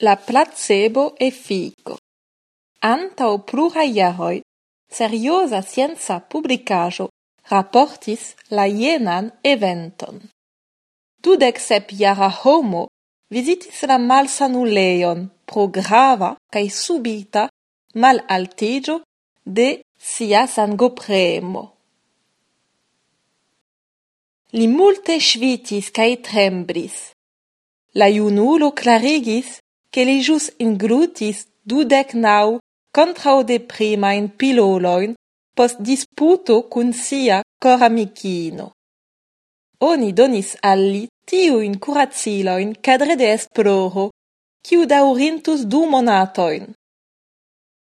la placebo effico. Antau plura jaroi, seriosa scienza publicajo rapportis la jenan eventon. Dudec sep iara homo visitis la malsanuleion pro grava cae subita mal altigio de sia sangopremo. Li multe svitis cae trembris. La iunulo clarigis che li jus ingrutis dudec nau contrau deprimain piloloin post disputo cun sia cor amicino. Oni donis al li tiuin curaziloin cadre de esploro, ciu daurintus du monatoin.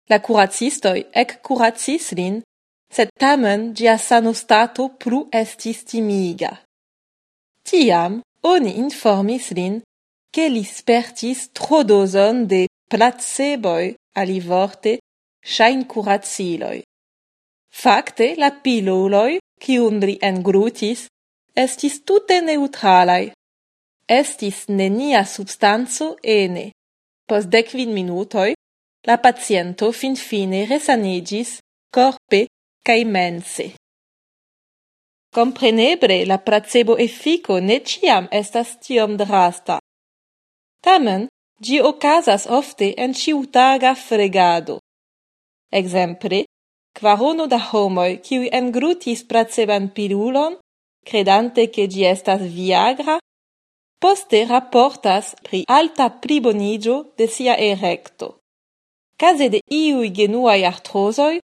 La curazistoi ec curazis lin, sed tamen gia sanostato plu estis timiga. Tiam, oni informis lin che li spertis tro de placeboi alivorte shain curaziloi. Fakte, la piluloi, cium li engrutis, estis tute neutralai. Estis nenia substanzo ene. Pos decvin minutoi, la paciento fin fine resanigis corpe cae mense. Comprenebre, la placebo effico ne ciam estas tiom drasta, Tamen, gi ocasas ofte en ciutaga fregado. Exemple, quarono da homoi kiui engrutis praceban pilulon, credante che gi estas Viagra, poste rapportas pri alta plibonigio de sia erecto. Case de iui genuai artrosoi,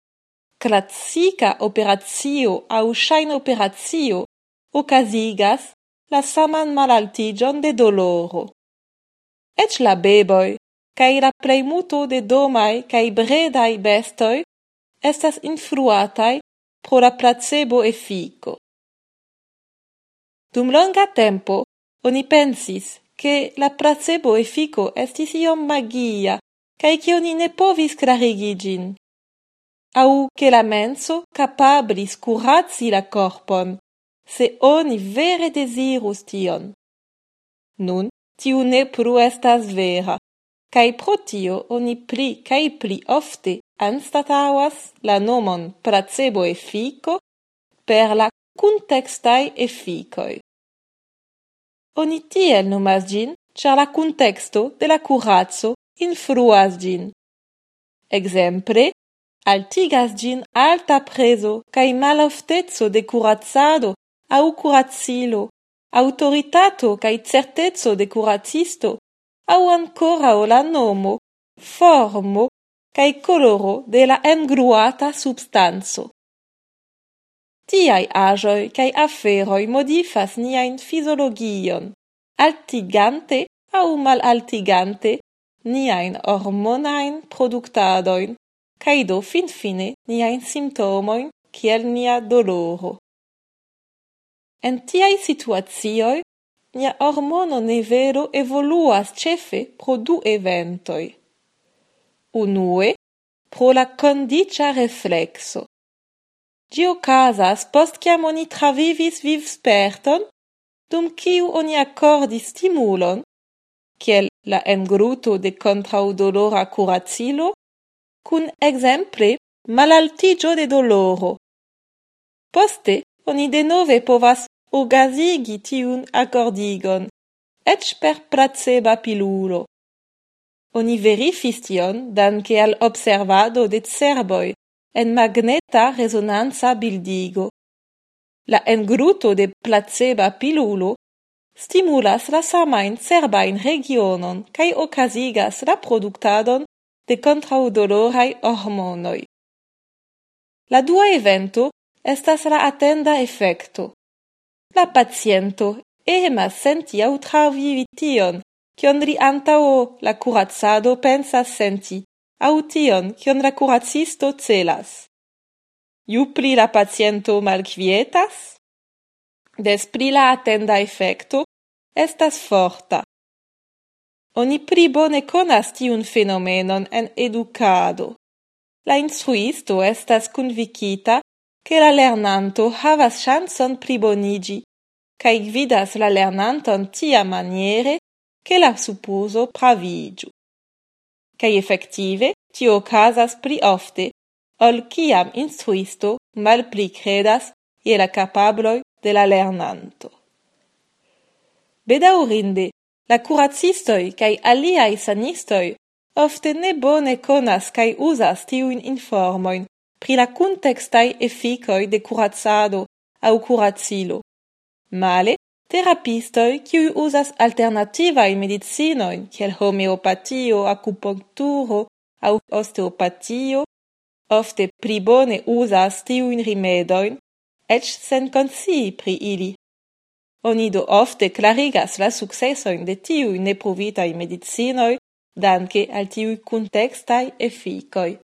classica operatio au shain operatio ocasigas la saman malaltigion de doloro ec la beboi, cae la pleimuto de domai cae bredai bestoi estas influatai pro la placebo effico. Dum longa tempo, oni pensis che la placebo effico estis iom magia, cae che oni ne povis clarigigin, au che la menso capablis curatsi la corpon, se oni vere desirus tion. Nun, tiu ne pru estas vera, cae pro tio oni pli cae pli ofte anstataŭas la nomon placebo-efiko per la kuntekstaj efficoi. Oni tiel nomas gin, ĉar la contexto de la curazzo influas gin. Exemple, altigas gin alta preso cae maloftezzo de curazzado au curazzilo autoritato cae certezzo de curatisto, au ancora o la nomo, formo cae coloro de la engruata substanzo. Tiai agioi cae afferoi modifas niain fisiologion, altigante aŭ malaltigante niain hormonain productadoin, kaj do finfine niain simptomoin kiel nia doloro. En tiai situazioi, nia hormono nivelo evoluas cefe pro du eventoi. Unue, pro la condicia reflexo. Ĝi okazas post ciam oni travivis vivsperton, dum kiu oni accordi stimulon, ciel la engruto de contraudolora curacilo, kun exemple malaltigio de doloro. Poste, oni denove povas ogazigi tiun accordigon, ec per placeba pilulo. Oni verifis tion danke al observado de cerboi en magneta resonanza bildigo. La engruto de placeba pilulo stimulas la samain cerbain regionon cae ocasigas la productadon de contraudolorai hormonoi. La dua evento estas la atenda effecto. La paciento emas senti au travivi tion, cion ri antao la curatsado pensas senti, au tion, cion la curazzisto celas. Iu pli la paciento malquietas, des pli la atenda effecto estas forta. Oni pli bone conas tiun fenomenon en educado. La instruisto estas convicita che la lernanto havas chanson pribonigi, kaj gvidas la lernanton tiamaniere che la supposo pravigiu. Kaj effektive tio casas pli ofte, ol kiam instruisto malpli credas je la capabloi de la lernanto. Bedaurinde, la curacistoi cae aliai sanistoi ofte ne bone conas cae usas tiuin informoin pri la contextai efficoi de kuracado au kuracilo. Male, terapistoj kiuj uzas alternativajn medicinoin, kiel homeopatio, akupunkturo aŭ osteopatio, ofte pli bone uzas tiuin rimedoin, eĉ sen consii pri ili. Oni do ofte klarigas la successoin de tiui neprovitaj medicinoi danke al tiui contextai efficoi.